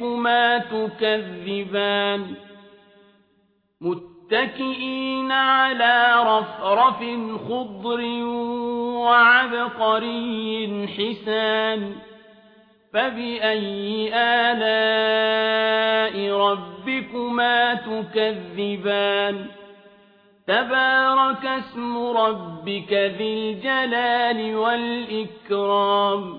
ربكما تكذبان متكئين على رفرف خضر وعبقري حسان فبأي آلاء ربكما تكذبان تبارك اسم ربك ذي الجلال والإكرام